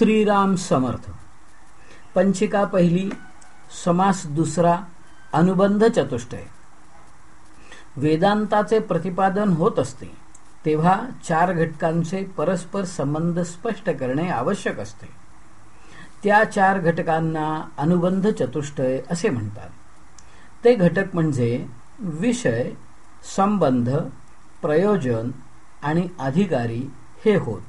श्रीराम समर्थ. पंचिका पहिली समास दुसरा अनुबंध चतुष्टय वेदांताचे प्रतिपादन होत असते तेव्हा चार घटकांचे परस्पर संबंध स्पष्ट करणे आवश्यक असते. त्या चार घटकांना अनुबंध चतुष्टय असे म्हणतात. ते घटक म्हणजे विषय संबंध प्रयोजन आणि अधिकारी हे होत.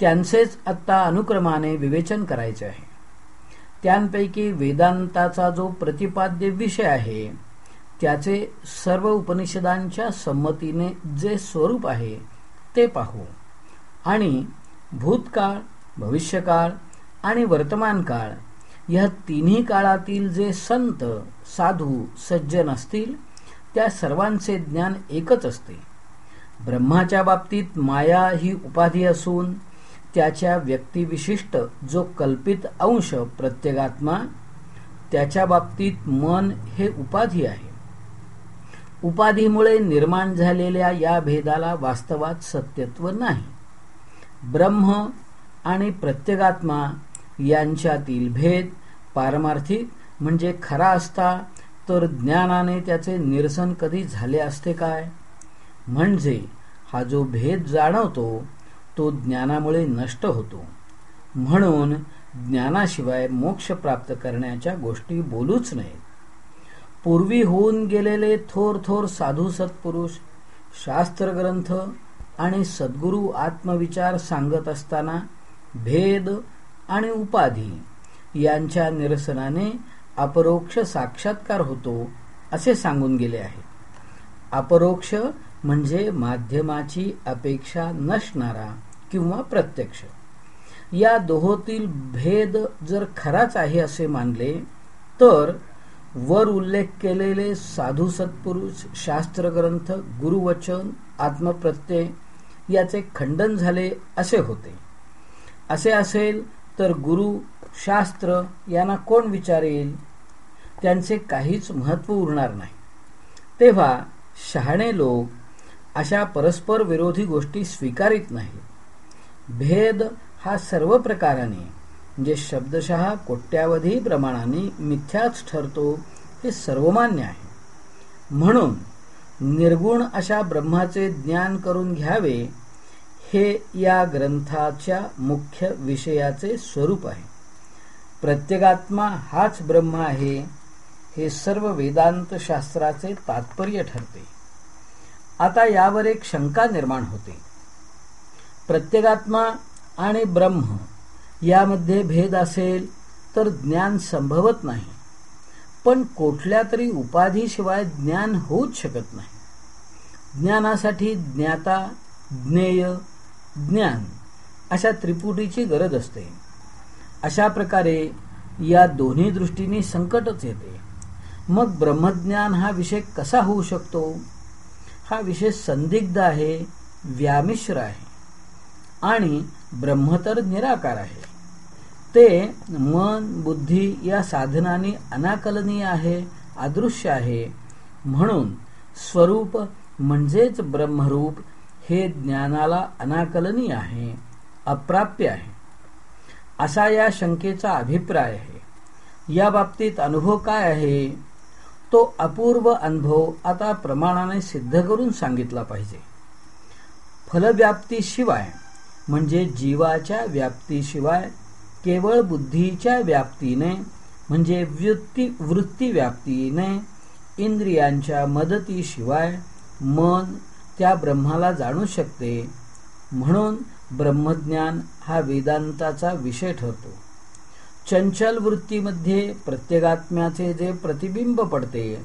त्यांचेच आत्ता अनुक्रमाने विवेचन करायचे आहे. त्यांपैकी वेदांताचा जो प्रतिपाद्य विषय आहे त्याचे सर्व उपनिषदांच्या संमतीने जे स्वरूप आहे ते पाहू. आणि भूतकाळ भविष्यकाळ आणि वर्तमान काळ या तिन्ही काळातील जे संत साधू सज्जन असतील त्या सर्वांचे ज्ञान एकच असते. ब्रह्माच्या बाबतीत माया ही उपाधी असून त्याच्या व्यक्तिविशिष्ट जो कल्पित अंश प्रत्येगात्मा त्याच्या बाबतीत मन हे उपाधी आहे. उपाधीमुळे निर्माण झालेल्या या भेदाला वास्तवात सत्यत्व नाही. ब्रह्म आणि प्रत्येगात्मा यांच्यातील भेद पारमार्थिक म्हणजे खरा असता तर ज्ञानाने त्याचे निरसन कधी झाले असते काय? म्हणजे हा जो भेद जाणवतो तो ज्ञानामुळे नष्ट होतो. म्हणून ज्ञानाशिवाय मोक्ष प्राप्त करण्याच्या गोष्टी बोलूच नयेत. पूर्वी होऊन गेलेले थोर थोर साधू सत्पुरुष शास्त्रग्रंथ आणि सद्गुरू आत्मविचार सांगत असताना भेद आणि उपाधी यांच्या निरसनाने अपरोक्ष साक्षात्कार होतो असे सांगून गेले आहे. अपरोक्ष म्हणजे माध्यमाची अपेक्षा नसणारा किंवा प्रत्यक्ष. या दोहोतील भेद जर खराच आहे असे मानले तर वर उल्लेख केलेले साधू सत्पुरुष शास्त्रग्रंथ गुरुवचन आत्मप्रत्यय याचे खंडन झाले असे होते. असे असेल तर गुरु शास्त्र यांना कोण विचारेल त्यांचे काहीच महत्त्व उरणार नाही. तेव्हा शहाणे लोक अशा परस्पर विरोधी गोष्टी स्वीकारित नाहीत. भेद हा सर्व प्रकाराने म्हणजे शब्दशः कोट्यावधी प्रमाणाने मिथ्याच ठरतो हे सर्वमान्य आहे. म्हणून निर्गुण अशा ब्रह्माचे ज्ञान करून घ्यावे हे या ग्रंथाच्या मुख्य विषयाचे स्वरूप आहे. प्रत्येगात्मा हाच ब्रह्म आहे हे सर्व वेदांत शास्त्राचे तात्पर्य ठरते. आता यावर एक शंका निर्माण होते. प्रत्येगात्मा आणि ब्रह्म यामध्ये भेद असेल तर ज्ञान संभवत नाही. पण कुठल्या तरी उपाधीशिवाय ज्ञान होऊच शकत नाही. ज्ञानासाठी ज्ञाता ज्ञेय ज्ञान अशा त्रिपुटीची गरज असते. अशा प्रकारे या दोन्ही दृष्टीने संकटच येते. मग ब्रह्मज्ञान हा विषय कसा होऊ शकतो? हा विषय संदिग्ध आहे व्यामिश्र आहे. आणि ब्रह्म तर निराकार आहे. ते मन बुद्धी या साधनाने अनाकलनीय आहे अदृश्य आहे. म्हणून स्वरूप म्हणजेच ब्रह्मरूप हे ज्ञानाला अनाकलनीय आहे अप्राप्य आहे. असा या शंकेचा अभिप्राय आहे. या बाबतीत अनुभव काय आहे? तो अपूर्व अनुभव आता प्रमाणाने सिद्ध करून सांगितला पाहिजे. फलव्याप्तीशिवाय म्हणजे जीवाच्या व्याप्तीशिवाय केवळ बुद्धीच्या व्याप्तीने म्हणजे वृत्ती वृत्ती व्याप्तीने इंद्रियांच्या मदतीशिवाय मन त्या ब्रह्माला जाणू शकते. म्हणून ब्रह्मज्ञान हा वेदांताचा विषय ठरतो. चंचल वृत्तीमध्ये प्रत्येगात्म्याचे जे प्रतिबिंब पडते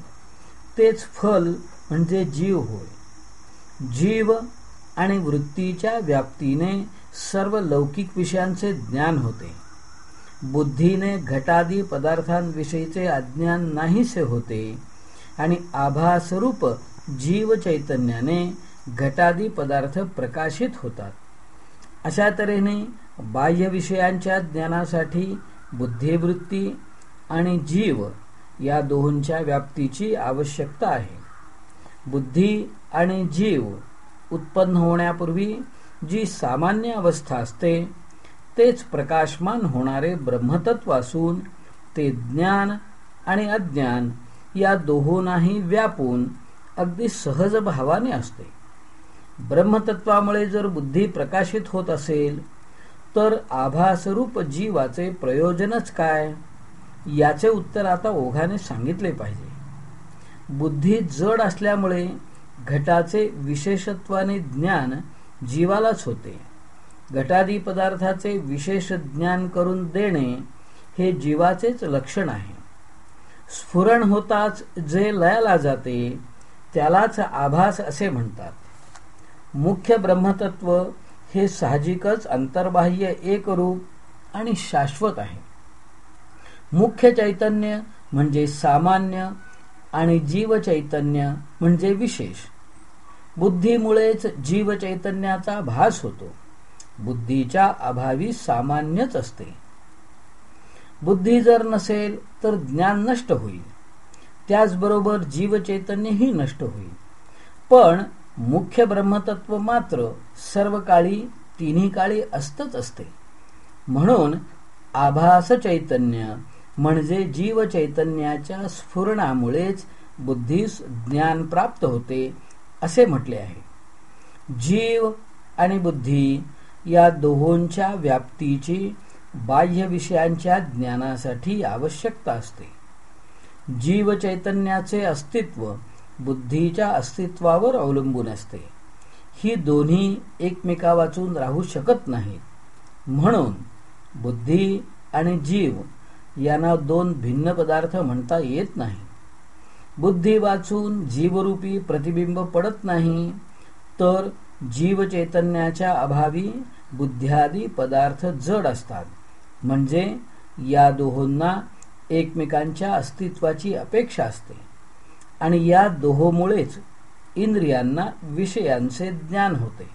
तेच फल म्हणजे जीव होय. जीव आणि वृत्तीच्या व्याप्तीने सर्व लौकिक विषयांचे ज्ञान होते. बुद्धीने घटादी पदार्थांविषयीचे अज्ञान नाहीसे होते आणि आभास्वरूप जीव चैतन्याने घटादी पदार्थ प्रकाशित होतात. अशा तऱ्हेने बाह्य विषयांच्या ज्ञानासाठी बुद्धिवृत्ती आणि जीव या दोहोंच्या व्याप्तीची आवश्यकता आहे. बुद्धी आणि जीव उत्पन्न होण्यापूर्वी जी सामान्य अवस्था असते तेच प्रकाशमान होणारे ब्रह्मतत्व असून ते ज्ञान आणि अज्ञान या दोहोंनाही व्यापून अगदी सहज भावाने असते. ब्रह्मतत्वामुळे जर बुद्धी प्रकाशित होत असेल तर आभासरूप जीवाचे प्रयोजनच काय? याचे उत्तर आता ओघाने सांगितले पाहिजे. बुद्धी जड असल्यामुळे घटाचे विशेषत्वाने ज्ञान जीवालाच होते. घटादी पदार्थाचे विशेष ज्ञान करून देणे हे जीवाचेच लक्षण आहे. स्फुरण होताच जे लयाला जाते त्यालाच आभास असे म्हणतात. मुख्य ब्रह्मतत्व हे साहजिकच अंतर्बाह्य एकरूप आणि शाश्वत आहे. मुख्य चैतन्य म्हणजे सामान्य आणि जीव चैतन्य म्हणजे विशेष. बुद्धीमुळेच जीव चैतन्याचा भास होतो. बुद्धीच्या अभावी सामान्यच असते. बुद्धी जर नसेल तर ज्ञान नष्ट होईल. त्याचबरोबर जीव चैतन्यही नष्ट होईल. पण मुख्य ब्रह्मतत्व मात्र सर्व काळी तिन्ही काळी असतच असते. म्हणून आभास चैतन्य म्हणजे जीव चैतन्याच्या स्फुरणामुळेच बुद्धीस ज्ञान प्राप्त होते असे म्हटले आहे. जीव आणि बुद्धी या दोहोंच्या व्याप्तीची बाह्य विषयांच्या ज्ञानासाठी आवश्यकता असते. जीव चैतन्याचे अस्तित्व बुद्धीच्या अस्तित्वावर अवलंबून असते. ही दोन्ही एकमेका वाचून राहू शकत नाहीत. म्हणून बुद्धी आणि जीव यांना दोन भिन्न पदार्थ म्हणता येत नाही बुद्धी वाचून जीवरूपी प्रतिबिंब पडत नाही तर जीवचैतन्याच्या अभावी बुद्ध्यादी पदार्थ जड असतात. म्हणजे या दोहोंना एकमेकांच्या अस्तित्वाची अपेक्षा असते. आणि या दोहोमुळेच इंद्रियांना विषयांचे ज्ञान होते.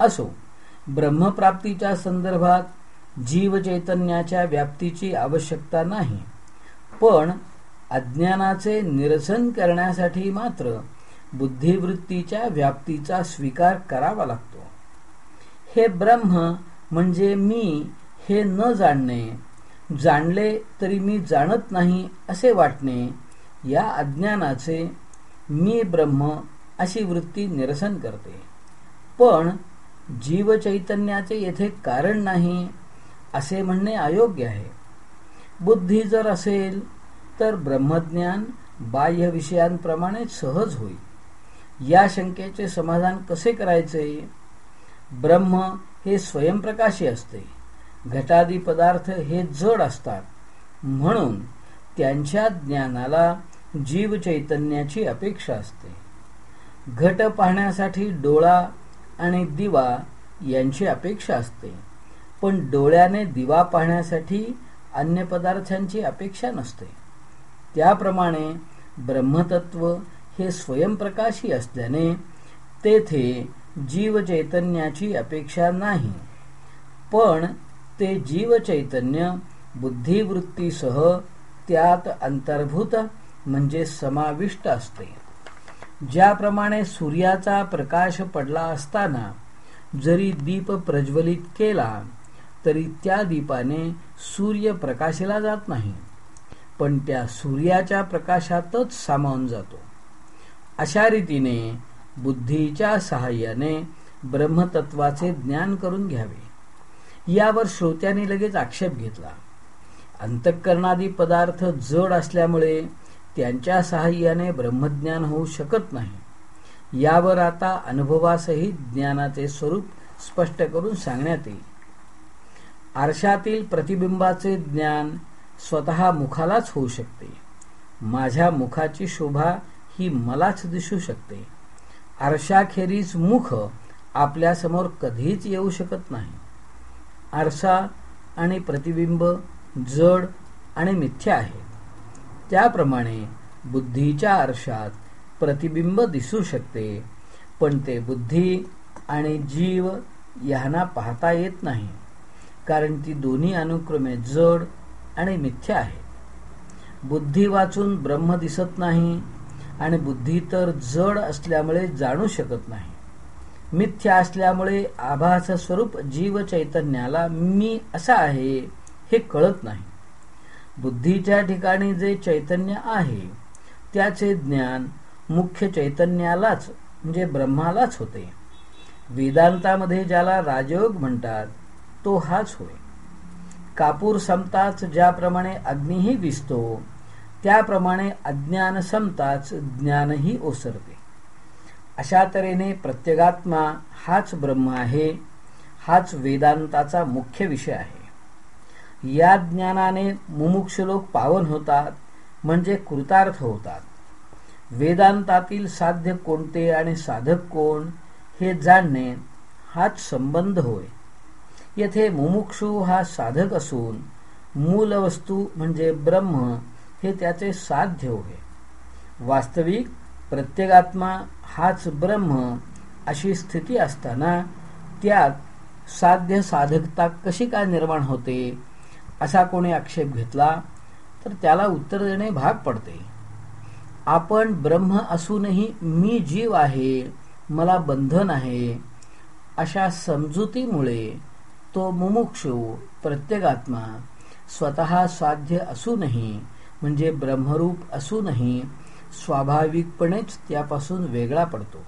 असो ब्रह्मप्राप्तीच्या संदर्भात जीवचैतन्याच्या व्याप्तीची आवश्यकता नाही पण अज्ञानाचे निरसन करण्यासाठी मात्र बुद्धिवृत्तीच्या व्याप्तीचा स्वीकार करावा लागतो. हे ब्रह्म म्हणजे मी हे न जाणणे जाणले तरी मी जाणत नाही असे वाटणे या अज्ञानाचे मी ब्रह्म अशी वृत्ती निरसन करते. पण जीव चैतन्याचे येथे कारण नाही असे म्हणणे अयोग्य आहे. बुद्धी जर असेल तर ब्रह्मज्ञान बाह्य विषयांप्रमाणे सहज होईल. या शंकेचे समाधान कसे करायचे? ब्रह्म हे स्वयंप्रकाशी असते. घटादी पदार्थ हे जड असतात. म्हणून त्यांच्या ज्ञानाला जीव चैतन्याची अपेक्षा असते. घट पाहण्यासाठी डोळा आणि दिवा यांची अपेक्षा असते. पण डोळ्याने दिवा पाहण्यासाठी अन्य पदार्थांची अपेक्षा नसते. त्याप्रमाणे ब्रह्मतत्व हे स्वयंप्रकाशी असल्याने तेथे जीव चैतन्याची अपेक्षा नाही. पण ते जीव चैतन्य बुद्धिवृत्तीसह त्यात अंतर्भूत म्हणजे समाविष्ट असते. ज्याप्रमाणे सूर्याचा प्रकाश पडला असताना जरी दीप प्रज्वलित केला तरी त्या दीपाने सूर्य प्रकाशिला जात नाही. पण त्या सूर्याच्या प्रकाशातच सामावून जातो. अशा रीतीने बुद्धीच्या सहाय्याने ब्रह्मतत्वाचे ज्ञान करून घ्यावे. यावर श्रोत्याने लगेच आक्षेप घेतला. अंतःकरणादी पदार्थ जड असल्यामुळे त्यांच्या सहाय्याने ब्रह्मज्ञान होऊ शकत नाही. यावर आता अनुभवासहित ज्ञानाचे स्वरूप स्पष्ट करून सांगण्यात येईल. आरशातील प्रतिबिंबाचे ज्ञान स्वतः मुखालाच होऊ शकते. माझ्या मुखाची शोभा ही मलाच दिसू शकते. आरशाखेरीज मुख आपल्यासमोर कधीच येऊ शकत नाही. आरसा आणि प्रतिबिंब जड आणि मिथ्या आहेत त्याप्रमाणे बुद्धीच्या आरशात प्रतिबिंब दिसू शकते पण ते बुद्धी आणि जीव यांना पाहता येत नाही कारण ती दोन्ही अनुक्रमे जड आणि मिथ्या आहे. बुद्धी वाचून ब्रह्म दिसत नाही आणि बुद्धी तर जड असल्यामुळे जाणू शकत नाही. मिथ्या असल्यामुळे आभास स्वरूप जीव चैतन्याला मी असा आहे हे कळत नाही. बुद्धीच्या ठिकाणी जे चैतन्य आहे त्याचे ज्ञान मुख्य चैतन्यालाच म्हणजे ब्रह्मालाच होते. वेदांतामध्ये ज्याला राजयोग म्हणतात तो हाच होय. कापूर संपताच ज्याप्रमाणे अग्निही दिसतो त्याप्रमाणे अज्ञान समताच ज्ञानही ओसरते. अशा तऱ्हेने प्रत्यगात्मा हाच ब्रह्म आहे हाच वेदांताचा मुख्य विषय आहे. या ज्ञानाने मुमुक्ष लोक पावन होतात म्हणजे कृतार्थ होतात. वेदांतातील साध्य कोणते आणि साधक कोण हे जाणणे हाच संबंध होय. येथे मुमुक्षू हा साधक असून मूल वस्तू म्हणजे ब्रह्म हे त्याचे साध्य होय. वास्तविक प्रत्येगात्मा हाच ब्रह्म अशी स्थिती असताना त्यात साध्य साधकता कशी काय निर्माण होते असा कोणी आक्षेप घेतला तर त्याला उत्तर देणे भाग पडते. आपण ब्रह्म असूनही मी जीव आहे मला बंधन आहे अशा समजुतीमुळे तो मुमुक्षु प्रत्येगात्मा स्वतः साध्य असूनही म्हणजे ब्रह्मरूप असूनही स्वाभाविकपणेच त्यापासून वेगळा पडतो.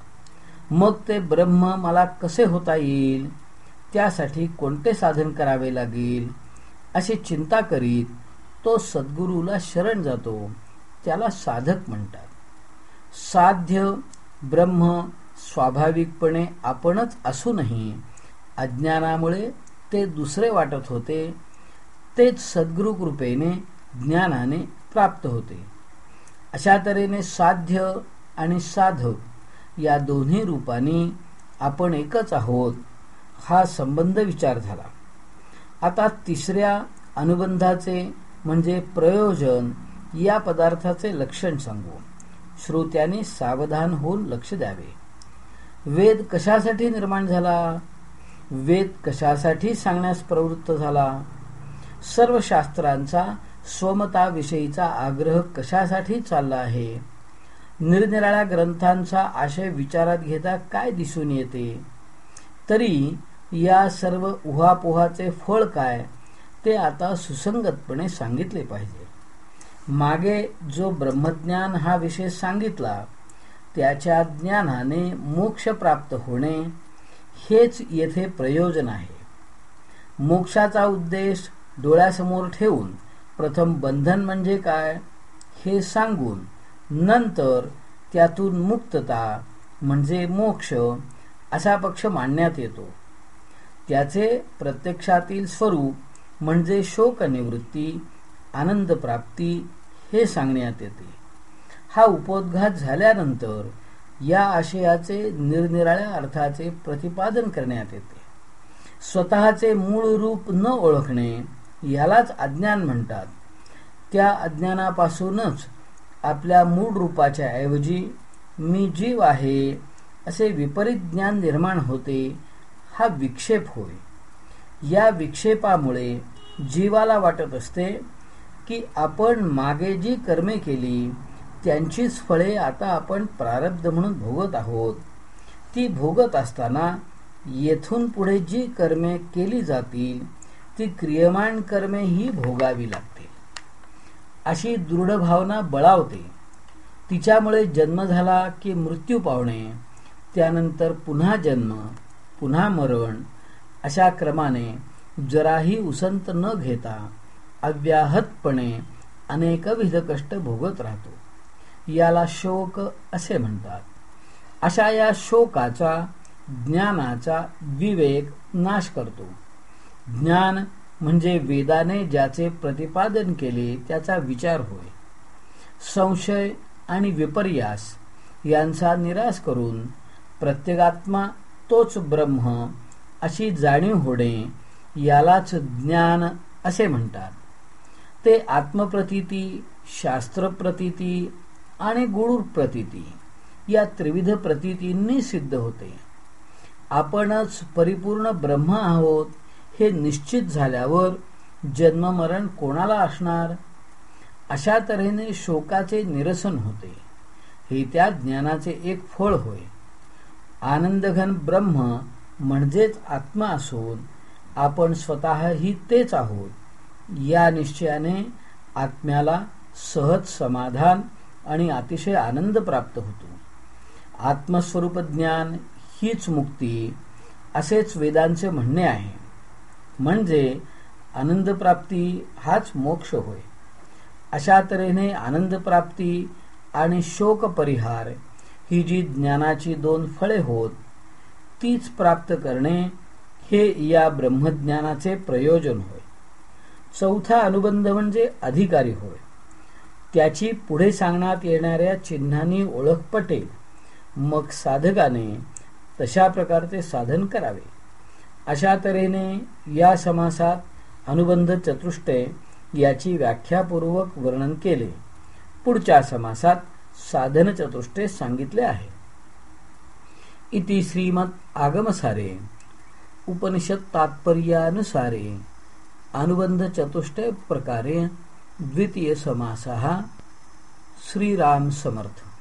मग ते ब्रह्म मला कसे होता येईल? त्यासाठी कोणते साधन करावे लागेल? अशी चिंता करीत तो सद्गुरूला शरण जातो त्याला साधक म्हणतात. साध्य ब्रह्म स्वाभाविकपणे आपणच असूनही अज्ञानामुळे ते दुसरे वाटत होते तेच सद्गुरु कृपेने ज्ञानाने प्राप्त होते. अशा तऱ्हेने साध्य आणि साधक या दोन्ही रूपांनी आपण एकच आहोत हा संबंध विचार झाला. आता तिसऱ्या अनुबंधाचे म्हणजे प्रयोजन या पदार्थाचे लक्षण सांगू. श्रोत्याने सावधान होऊन लक्ष द्यावे. वेद कशासाठी निर्माण झाला? वेद कशासाठी सांगण्यास प्रवृत्त झाला? सर्व शास्त्रांचा स्वमताविषयीचा आग्रह कशासाठी चालला आहे? निरनिराळ्या ग्रंथांचा आशय विचारात घेता काय दिसून येते? तरी या सर्व उहापोहाचे फळ काय ते आता सुसंगतपणे सांगितले पाहिजे. मागे जो ब्रह्मज्ञान हा विषय सांगितला त्याच्या ज्ञानाने मोक्ष प्राप्त होणे हेच येथे प्रयोजन आहे. मोक्षाचा उद्देश डोळ्यासमोर ठेवून प्रथम बंधन म्हणजे काय हे सांगून नंतर त्यातून मुक्तता म्हणजे मोक्ष असा पक्ष मांडण्यात येतो. त्याचे प्रत्यक्षातील स्वरूप म्हणजे शोकनिवृत्ती आनंद प्राप्ती हे सांगण्यात येते. हा उपोद्घात झाल्यानंतर या आशयाचे निरनिराळ्या अर्थाचे प्रतिपादन करण्यात येते. स्वतःचे मूळ रूप न ओळखणे यालाच अज्ञान म्हणतात. त्या अज्ञानापासूनच आपल्या मूळ रूपाच्या ऐवजी मी जीव आहे असे विपरीत ज्ञान निर्माण होते हा विक्षेप होय. या विक्षेपामुळे जीवाला वाटत असते की आपण मागे जी कर्मे केली त्यांचीच फळे आता आपण प्रारब्ध म्हणून भोगत आहोत. ती भोगत असताना येथून पुढे जी कर्मे केली जातील ती क्रियमान कर्मे ही भोगावी लागतील. अशी दृढ भावना बळावते. तिच्यामुळे जन्म झाला की मृत्यू पावणे त्यानंतर पुन्हा जन्म पुन्हा मरण अशा क्रमाने जराही उसंत न घेता अव्याहतपणे अनेकविध कष्ट भोगत राहतो. याला शोक असे म्हणतात. अशा या शोकाचा ज्ञानाचा विवेक नाश करतो. ज्ञान म्हणजे वेदाने ज्याचे प्रतिपादन केले त्याचा विचार होय. संशय आणि विपर्यास यांचा निराश करून प्रत्येगात्मा तोच ब्रह्म अशी जाणीव होणे यालाच ज्ञान असे म्हणतात. ते आत्मप्रतीती शास्त्रप्रतीती आणि गुरु प्रतीती या त्रिविध प्रतीतींनी सिद्ध होते. आपणच परिपूर्ण ब्रह्म आहोत हे निश्चित झाल्यावर जन्ममरण कोणाला असणार? अशा तऱ्हेने शोकाचे निरसन होते. हे त्या ज्ञानाचे एक फळ होय. आनंदघन ब्रह्म म्हणजेच आत्मा असून आपण स्वतःही तेच आहोत. या निश्चयाने आत्म्याला सहज समाधान आणि अतिशय आनंद प्राप्त होतो. आत्मस्वरूप ज्ञान हीच मुक्ती असेच वेदांचे म्हणणे आहे. म्हणजे आनंद प्राप्ती हाच मोक्ष होय. अशा तऱ्हेने आनंद प्राप्ती आणि शोक परिहार ही जी ज्ञानाची दोन फळे होत तीच प्राप्त करणे हे या ब्रह्मज्ञानाचे प्रयोजन होय. चौथा अनुबंध म्हणजे अधिकारी होय. त्याची पुढे सांगण्यात येणाऱ्या चिन्हांनी ओळख पटेल. मग साधकाने तशा प्रकारचे साधन करावे. अशा तऱ्हेने या समासात अनुबंध चतुष्टय याची व्याख्यापूर्वक वर्णन केले. पुढच्या समासात साधन चतुष्टय सांगितले आहे. इति श्रीमत आगमसारे उपनिषद तात्पर्यानुसारे अनुबंध चतुष्टय प्रकारे द्वितीय समासः श्रीराम समर्थ।